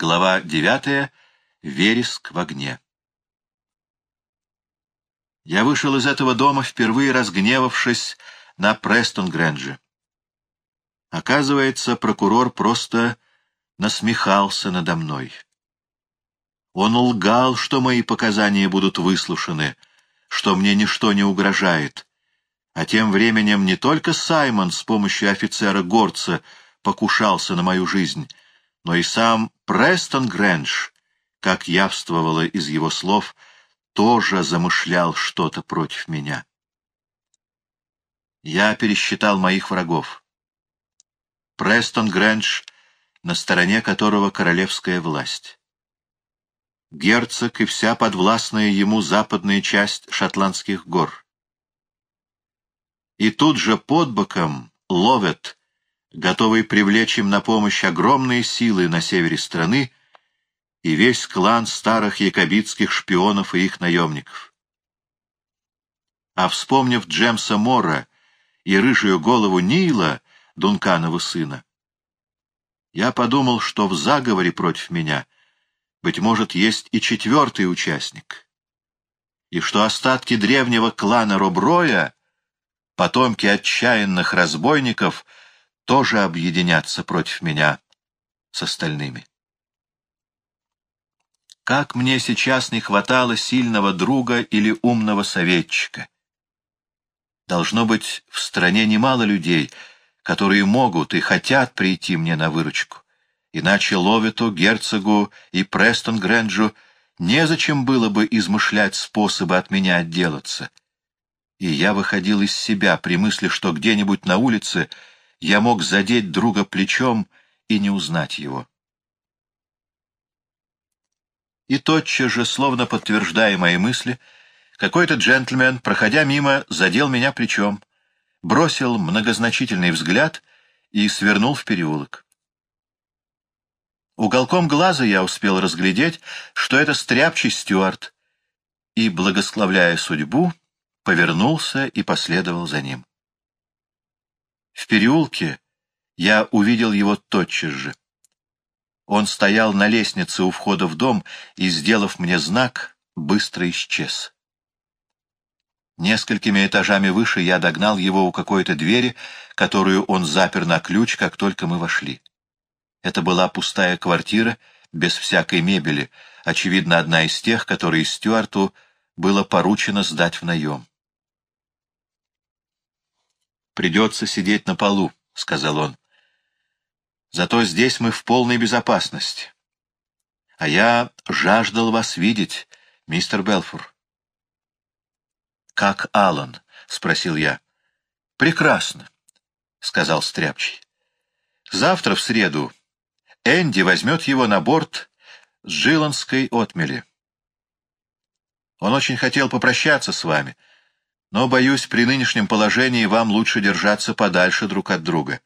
Глава девятая. Вереск в огне. Я вышел из этого дома, впервые разгневавшись на Престон-Грэнджи. Оказывается, прокурор просто насмехался надо мной. Он лгал, что мои показания будут выслушаны, что мне ничто не угрожает. А тем временем не только Саймон с помощью офицера Горца покушался на мою жизнь, но и сам Престон Грэндж, как явствовало из его слов, тоже замышлял что-то против меня. Я пересчитал моих врагов. Престон Грэндж, на стороне которого королевская власть. Герцог и вся подвластная ему западная часть шотландских гор. И тут же под боком ловят готовый привлечь им на помощь огромные силы на севере страны и весь клан старых якобитских шпионов и их наемников. А вспомнив Джемса Мора и рыжую голову Нила, Дунканова сына, я подумал, что в заговоре против меня, быть может, есть и четвертый участник, и что остатки древнего клана Роброя, потомки отчаянных разбойников — тоже объединятся против меня с остальными. Как мне сейчас не хватало сильного друга или умного советчика. Должно быть, в стране немало людей, которые могут и хотят прийти мне на выручку. Иначе Ловиту, Герцогу и Престон Грэнджу незачем было бы измышлять способы от меня отделаться. И я выходил из себя при мысли, что где-нибудь на улице я мог задеть друга плечом и не узнать его. И тотчас же, словно подтверждая мои мысли, какой-то джентльмен, проходя мимо, задел меня плечом, бросил многозначительный взгляд и свернул в переулок. Уголком глаза я успел разглядеть, что это стряпчий Стюарт, и, благословляя судьбу, повернулся и последовал за ним. В переулке я увидел его тотчас же. Он стоял на лестнице у входа в дом и, сделав мне знак, быстро исчез. Несколькими этажами выше я догнал его у какой-то двери, которую он запер на ключ, как только мы вошли. Это была пустая квартира, без всякой мебели, очевидно, одна из тех, которые Стюарту было поручено сдать в наем. «Придется сидеть на полу», — сказал он. «Зато здесь мы в полной безопасности. А я жаждал вас видеть, мистер Белфур». «Как Аллан?» — спросил я. «Прекрасно», — сказал Стряпчий. «Завтра, в среду, Энди возьмет его на борт с Джиланской отмели. Он очень хотел попрощаться с вами» но, боюсь, при нынешнем положении вам лучше держаться подальше друг от друга.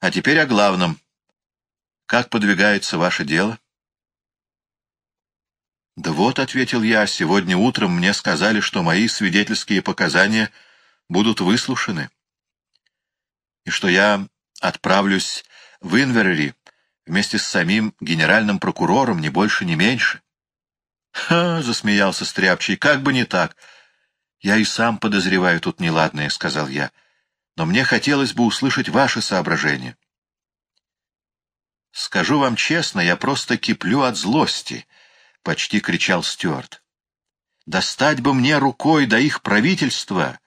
А теперь о главном. Как подвигается ваше дело? Да вот, — ответил я, — сегодня утром мне сказали, что мои свидетельские показания будут выслушаны, и что я отправлюсь в Инверери вместе с самим генеральным прокурором, ни больше, ни меньше. — Ха! — засмеялся Стряпчий. — Как бы не так! — «Я и сам подозреваю тут неладное», — сказал я. «Но мне хотелось бы услышать ваши соображения». «Скажу вам честно, я просто киплю от злости», — почти кричал Стюарт. «Достать бы мне рукой до их правительства!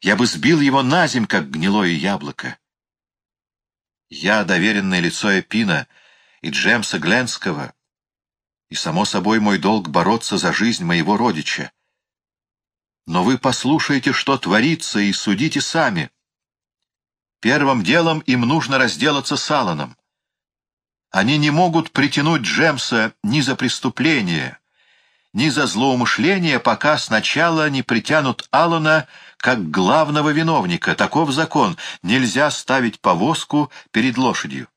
Я бы сбил его на земь, как гнилое яблоко». Я доверенное лицо Эпина и Джемса Гленского, и, само собой, мой долг бороться за жизнь моего родича. Но вы послушайте, что творится, и судите сами. Первым делом им нужно разделаться с Алланом. Они не могут притянуть Джемса ни за преступление, ни за злоумышление, пока сначала не притянут Аллана как главного виновника. Таков закон. Нельзя ставить повозку перед лошадью.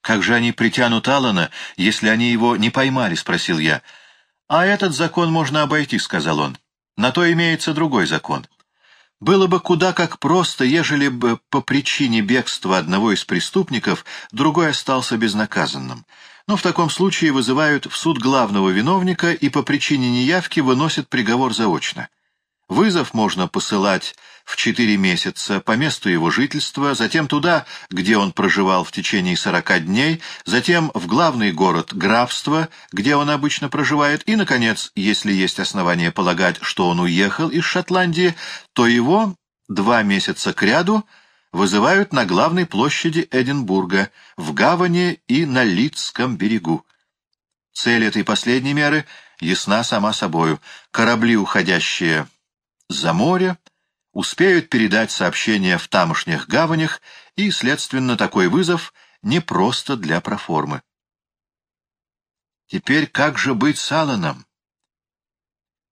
«Как же они притянут Аллана, если они его не поймали?» — спросил я. «А этот закон можно обойти», — сказал он. На то имеется другой закон. Было бы куда как просто, ежели бы по причине бегства одного из преступников другой остался безнаказанным. Но в таком случае вызывают в суд главного виновника и по причине неявки выносят приговор заочно. Вызов можно посылать в четыре месяца по месту его жительства, затем туда, где он проживал в течение сорока дней, затем в главный город графства, где он обычно проживает, и, наконец, если есть основания полагать, что он уехал из Шотландии, то его два месяца кряду вызывают на главной площади Эдинбурга, в гавани и на Лидском берегу. Цель этой последней меры ясна сама собою. Корабли, уходящие за море, успеют передать сообщения в тамошних гаванях, и, следственно, такой вызов не просто для проформы. Теперь как же быть с Алланом?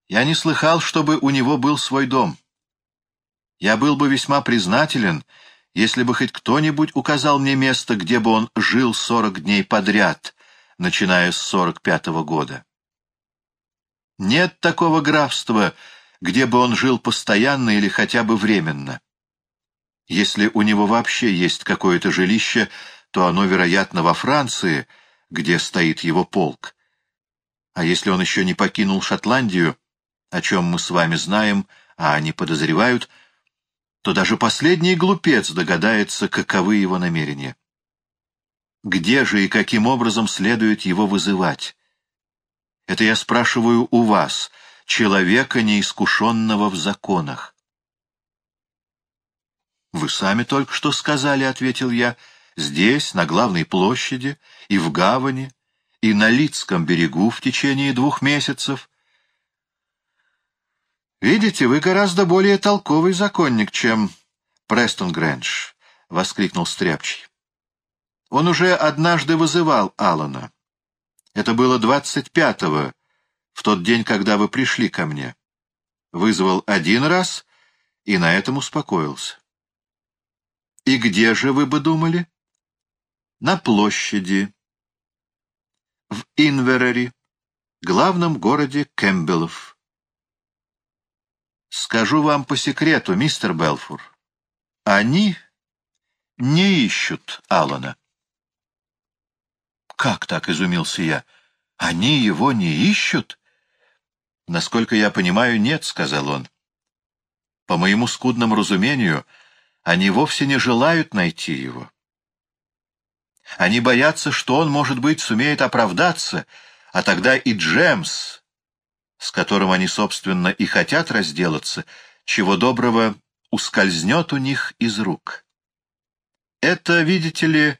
Я не слыхал, чтобы у него был свой дом. Я был бы весьма признателен, если бы хоть кто-нибудь указал мне место, где бы он жил сорок дней подряд, начиная с сорок пятого года. Нет такого графства, где бы он жил постоянно или хотя бы временно. Если у него вообще есть какое-то жилище, то оно, вероятно, во Франции, где стоит его полк. А если он еще не покинул Шотландию, о чем мы с вами знаем, а они подозревают, то даже последний глупец догадается, каковы его намерения. Где же и каким образом следует его вызывать? Это я спрашиваю у вас — человека, неискушенного в законах. «Вы сами только что сказали», — ответил я, — «здесь, на главной площади, и в гавани, и на Лидском берегу в течение двух месяцев». «Видите, вы гораздо более толковый законник, чем Престон Грэндж», — воскликнул Стряпчий. «Он уже однажды вызывал Алана. Это было двадцать пятого в тот день, когда вы пришли ко мне. Вызвал один раз и на этом успокоился. И где же вы бы думали? На площади. В Инверере, главном городе Кэмпбеллов. Скажу вам по секрету, мистер Белфур, они не ищут Алана. «Как так?» — изумился я. «Они его не ищут?» «Насколько я понимаю, нет», — сказал он. «По моему скудному разумению, они вовсе не желают найти его. Они боятся, что он, может быть, сумеет оправдаться, а тогда и Джемс, с которым они, собственно, и хотят разделаться, чего доброго ускользнет у них из рук. Это, видите ли,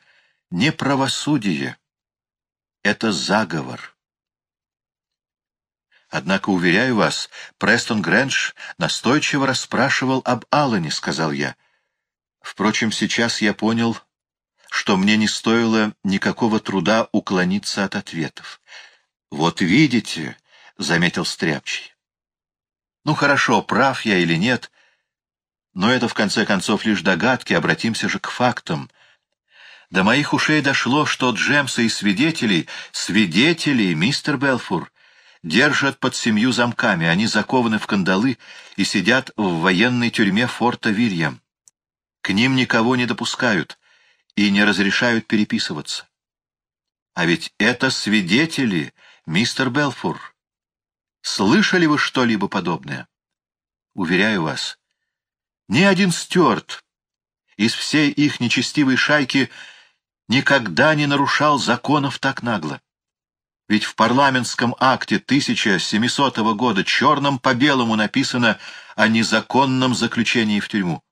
не правосудие, это заговор». Однако, уверяю вас, Престон Грэндж настойчиво расспрашивал об Аллане, — сказал я. Впрочем, сейчас я понял, что мне не стоило никакого труда уклониться от ответов. «Вот видите», — заметил Стряпчий. «Ну хорошо, прав я или нет, но это, в конце концов, лишь догадки, обратимся же к фактам». До моих ушей дошло, что Джемса и свидетелей, свидетелей, мистер Белфур, держат под семью замками, они закованы в кандалы и сидят в военной тюрьме форта Вильям. К ним никого не допускают и не разрешают переписываться. А ведь это свидетели, мистер Белфур. Слышали вы что-либо подобное? Уверяю вас, ни один стюарт из всей их нечестивой шайки никогда не нарушал законов так нагло. Ведь в парламентском акте 1700 года черным по белому написано о незаконном заключении в тюрьму.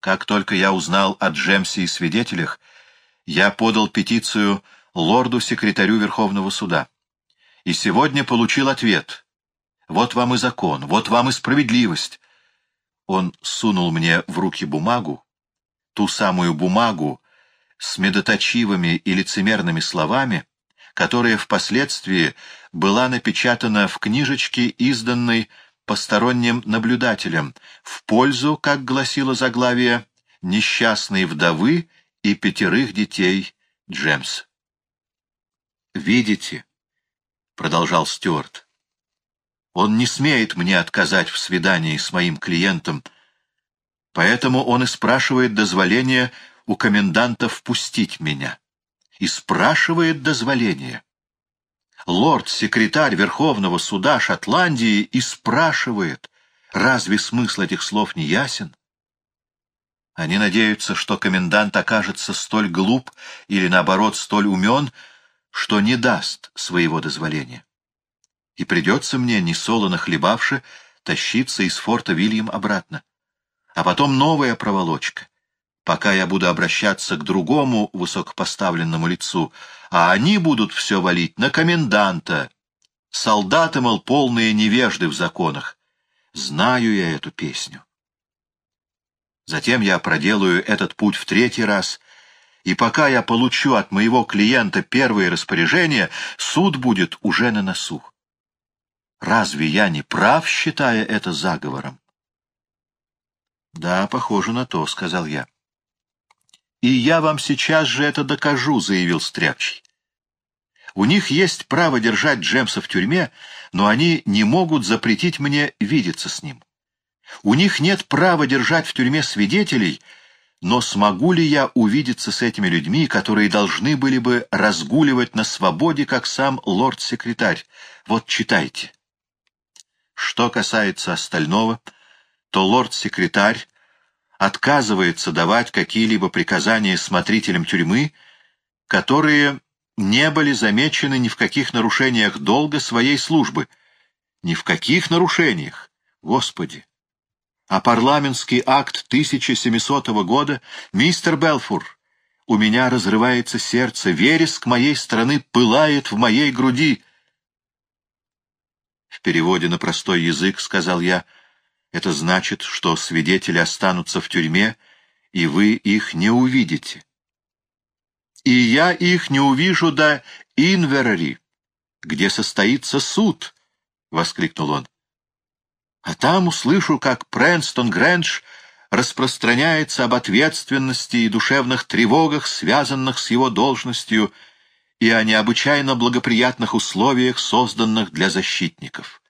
Как только я узнал о Джемсе и свидетелях, я подал петицию лорду-секретарю Верховного суда. И сегодня получил ответ. Вот вам и закон, вот вам и справедливость. Он сунул мне в руки бумагу, ту самую бумагу с медоточивыми и лицемерными словами, которая впоследствии была напечатана в книжечке, изданной посторонним наблюдателем, в пользу, как гласило заглавие, несчастной вдовы и пятерых детей Джемс. «Видите», — продолжал Стюарт, Он не смеет мне отказать в свидании с моим клиентом, поэтому он и спрашивает дозволения у коменданта впустить меня. И спрашивает дозволения. Лорд-секретарь Верховного суда Шотландии и спрашивает, разве смысл этих слов не ясен? Они надеются, что комендант окажется столь глуп или, наоборот, столь умен, что не даст своего дозволения. И придется мне, не солоно хлебавши, тащиться из форта Вильям обратно. А потом новая проволочка, пока я буду обращаться к другому высокопоставленному лицу, а они будут все валить на коменданта. Солдаты, мол, полные невежды в законах. Знаю я эту песню. Затем я проделаю этот путь в третий раз, и пока я получу от моего клиента первые распоряжения, суд будет уже на носу. Разве я не прав, считая это заговором? — Да, похоже на то, — сказал я. — И я вам сейчас же это докажу, — заявил Стряпчий. У них есть право держать Джемса в тюрьме, но они не могут запретить мне видеться с ним. У них нет права держать в тюрьме свидетелей, но смогу ли я увидеться с этими людьми, которые должны были бы разгуливать на свободе, как сам лорд-секретарь? Вот читайте. Что касается остального, то лорд-секретарь отказывается давать какие-либо приказания смотрителям тюрьмы, которые не были замечены ни в каких нарушениях долга своей службы. Ни в каких нарушениях, Господи! А парламентский акт 1700 года, мистер Белфур, у меня разрывается сердце, вереск моей страны пылает в моей груди. В переводе на простой язык, сказал я, это значит, что свидетели останутся в тюрьме, и вы их не увидите и я их не увижу до Инверари, где состоится суд, — воскликнул он. А там услышу, как Прэнстон Грэндж распространяется об ответственности и душевных тревогах, связанных с его должностью, и о необычайно благоприятных условиях, созданных для защитников.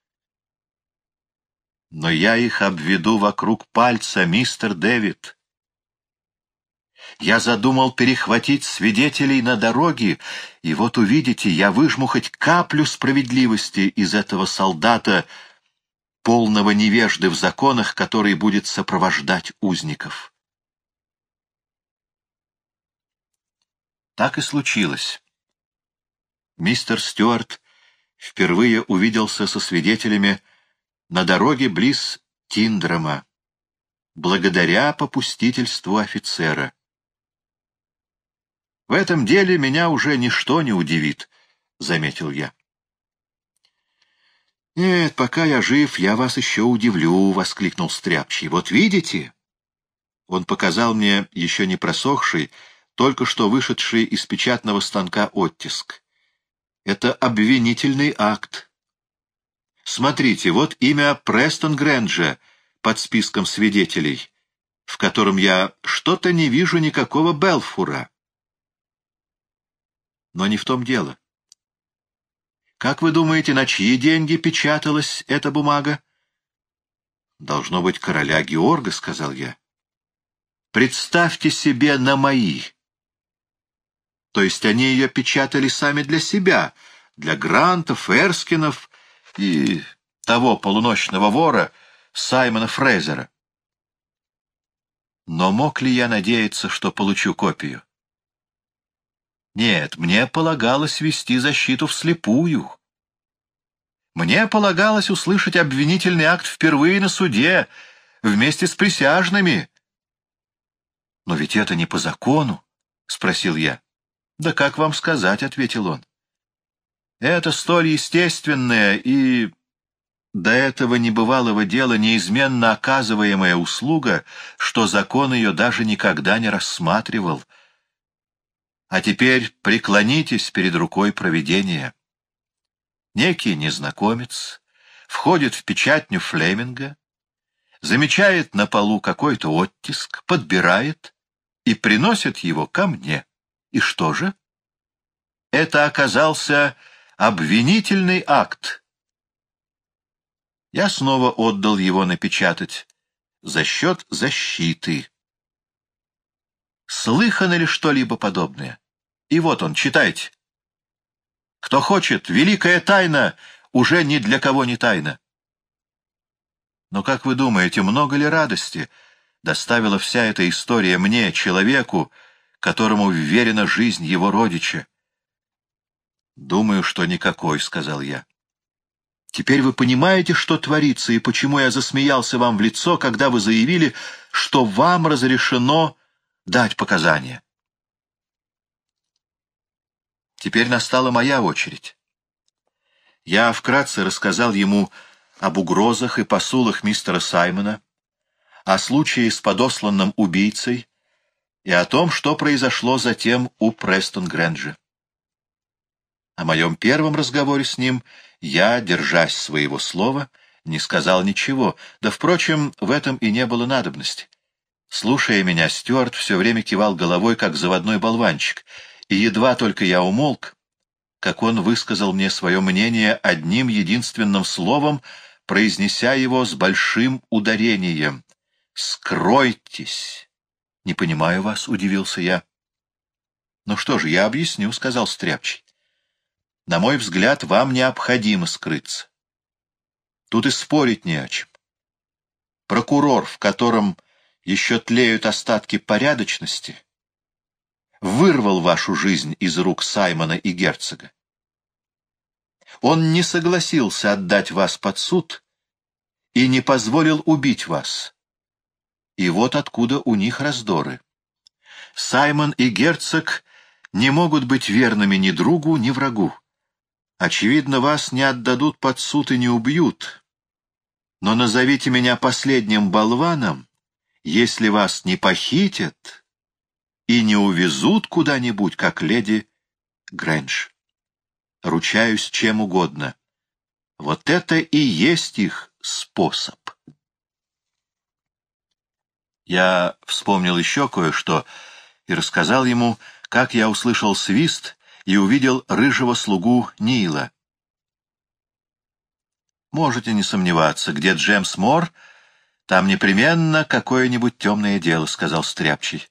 Но я их обведу вокруг пальца, мистер Дэвид я задумал перехватить свидетелей на дороге, и вот увидите, я выжму хоть каплю справедливости из этого солдата, полного невежды в законах, который будет сопровождать узников. Так и случилось. Мистер Стюарт впервые увиделся со свидетелями на дороге близ Тиндрома, благодаря попустительству офицера. В этом деле меня уже ничто не удивит, — заметил я. «Нет, пока я жив, я вас еще удивлю», — воскликнул Стряпчий. «Вот видите?» Он показал мне еще не просохший, только что вышедший из печатного станка оттиск. Это обвинительный акт. Смотрите, вот имя Престон Грэнджа под списком свидетелей, в котором я что-то не вижу никакого Белфура. Но не в том дело. Как вы думаете, на чьи деньги печаталась эта бумага? Должно быть короля Георга, — сказал я. Представьте себе на мои. То есть они ее печатали сами для себя, для Грантов, Эрскинов и того полуночного вора Саймона Фрейзера. Но мог ли я надеяться, что получу копию? Нет, мне полагалось вести защиту вслепую. Мне полагалось услышать обвинительный акт впервые на суде, вместе с присяжными. — Но ведь это не по закону, — спросил я. — Да как вам сказать, — ответил он. — Это столь естественное и до этого небывалого дела неизменно оказываемая услуга, что закон ее даже никогда не рассматривал — а теперь преклонитесь перед рукой провидения. Некий незнакомец входит в печатню Флеминга, замечает на полу какой-то оттиск, подбирает и приносит его ко мне. И что же? Это оказался обвинительный акт. Я снова отдал его напечатать за счет защиты. Слыхано ли что-либо подобное? И вот он, читайте. Кто хочет, великая тайна уже ни для кого не тайна. Но как вы думаете, много ли радости доставила вся эта история мне, человеку, которому вверена жизнь его родича? «Думаю, что никакой», — сказал я. «Теперь вы понимаете, что творится, и почему я засмеялся вам в лицо, когда вы заявили, что вам разрешено дать показания?» Теперь настала моя очередь. Я вкратце рассказал ему об угрозах и посулах мистера Саймона, о случае с подосланным убийцей и о том, что произошло затем у Престон-Грэнджа. О моем первом разговоре с ним я, держась своего слова, не сказал ничего, да, впрочем, в этом и не было надобности. Слушая меня, Стюарт все время кивал головой, как заводной болванчик, и едва только я умолк, как он высказал мне свое мнение одним единственным словом, произнеся его с большим ударением. «Скройтесь!» «Не понимаю вас», — удивился я. «Ну что же, я объясню», — сказал Стряпчий. На мой взгляд, вам необходимо скрыться. Тут и спорить не о чем. Прокурор, в котором еще тлеют остатки порядочности, вырвал вашу жизнь из рук Саймона и герцога. Он не согласился отдать вас под суд и не позволил убить вас. И вот откуда у них раздоры. Саймон и герцог не могут быть верными ни другу, ни врагу. Очевидно, вас не отдадут под суд и не убьют. Но назовите меня последним болваном, если вас не похитят и не увезут куда-нибудь, как леди Грэндж. Ручаюсь чем угодно. Вот это и есть их способ. Я вспомнил еще кое-что и рассказал ему, как я услышал свист и увидел рыжего слугу Нила. Можете не сомневаться, где Джемс Мор, там непременно какое-нибудь темное дело, — сказал Стряпчий.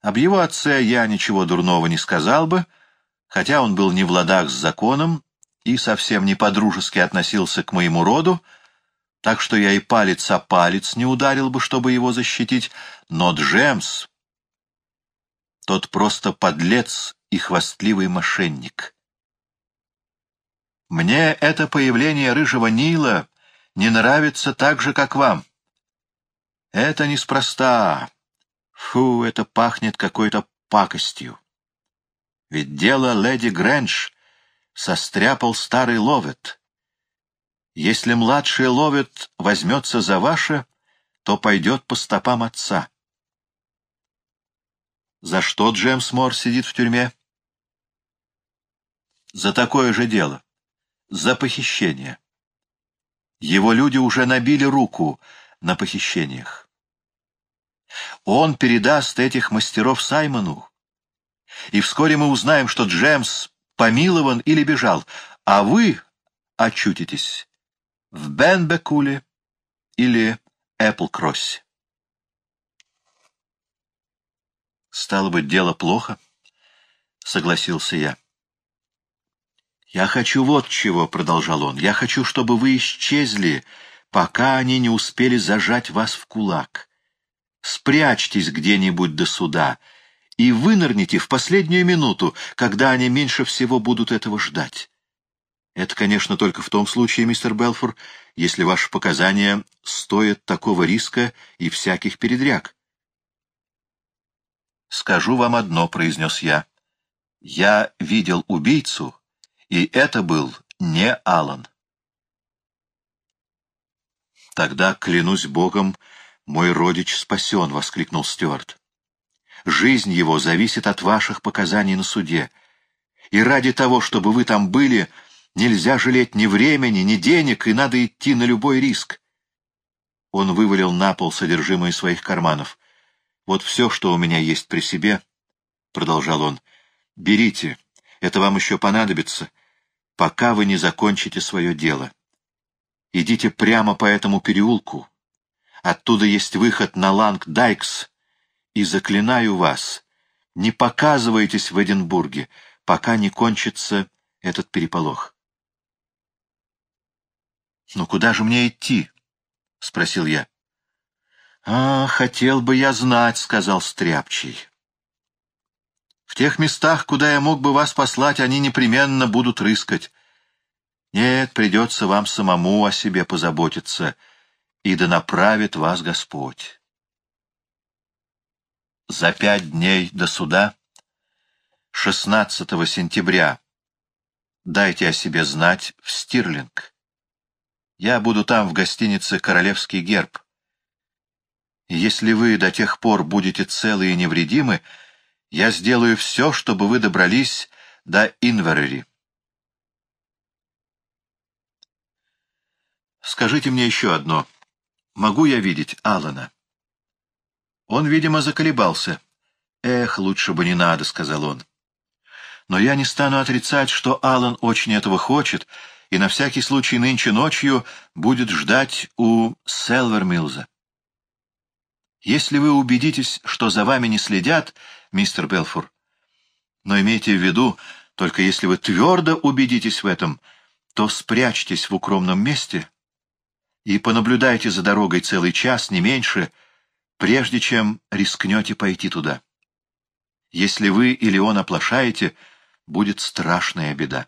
Об его отце я ничего дурного не сказал бы, хотя он был не в ладах с законом и совсем не подружески относился к моему роду, так что я и палец о палец не ударил бы, чтобы его защитить, но Джемс, тот просто подлец и хвастливый мошенник. Мне это появление рыжего Нила не нравится так же, как вам. Это неспроста. Фу, это пахнет какой-то пакостью. Ведь дело леди Грэндж состряпал старый Ловет. Если младший Ловет возьмется за ваше, то пойдет по стопам отца. За что Джемс Мор сидит в тюрьме? За такое же дело. За похищение. Его люди уже набили руку на похищениях. Он передаст этих мастеров Саймону, и вскоре мы узнаем, что Джемс помилован или бежал, а вы очутитесь в Бенбекуле или Эпплкроссе. Стало быть, дело плохо, — согласился я. «Я хочу вот чего», — продолжал он. «Я хочу, чтобы вы исчезли, пока они не успели зажать вас в кулак. Спрячьтесь где-нибудь до суда и вынырните в последнюю минуту, когда они меньше всего будут этого ждать. Это, конечно, только в том случае, мистер Белфор, если ваши показания стоят такого риска и всяких передряг. «Скажу вам одно», — произнес я. «Я видел убийцу, и это был не Алан». «Тогда, клянусь Богом, мой родич спасен», — воскликнул Стюарт. «Жизнь его зависит от ваших показаний на суде, и ради того, чтобы вы там были, нельзя жалеть ни времени, ни денег, и надо идти на любой риск». Он вывалил на пол содержимое своих карманов — «Вот все, что у меня есть при себе», — продолжал он, — «берите, это вам еще понадобится, пока вы не закончите свое дело. Идите прямо по этому переулку. Оттуда есть выход на Ланг-Дайкс. И заклинаю вас, не показывайтесь в Эдинбурге, пока не кончится этот переполох. «Ну куда же мне идти?» — спросил я. «А, хотел бы я знать», — сказал Стряпчий. «В тех местах, куда я мог бы вас послать, они непременно будут рыскать. Нет, придется вам самому о себе позаботиться, и да направит вас Господь». За пять дней до суда, 16 сентября, дайте о себе знать в Стирлинг. Я буду там, в гостинице «Королевский герб». Если вы до тех пор будете целы и невредимы, я сделаю все, чтобы вы добрались до Инверери. Скажите мне еще одно. Могу я видеть Алана? Он, видимо, заколебался. «Эх, лучше бы не надо», — сказал он. «Но я не стану отрицать, что Алан очень этого хочет, и на всякий случай нынче ночью будет ждать у Селвермилза. Если вы убедитесь, что за вами не следят, мистер Белфур, но имейте в виду, только если вы твердо убедитесь в этом, то спрячьтесь в укромном месте и понаблюдайте за дорогой целый час, не меньше, прежде чем рискнете пойти туда. Если вы или он оплошаете, будет страшная беда.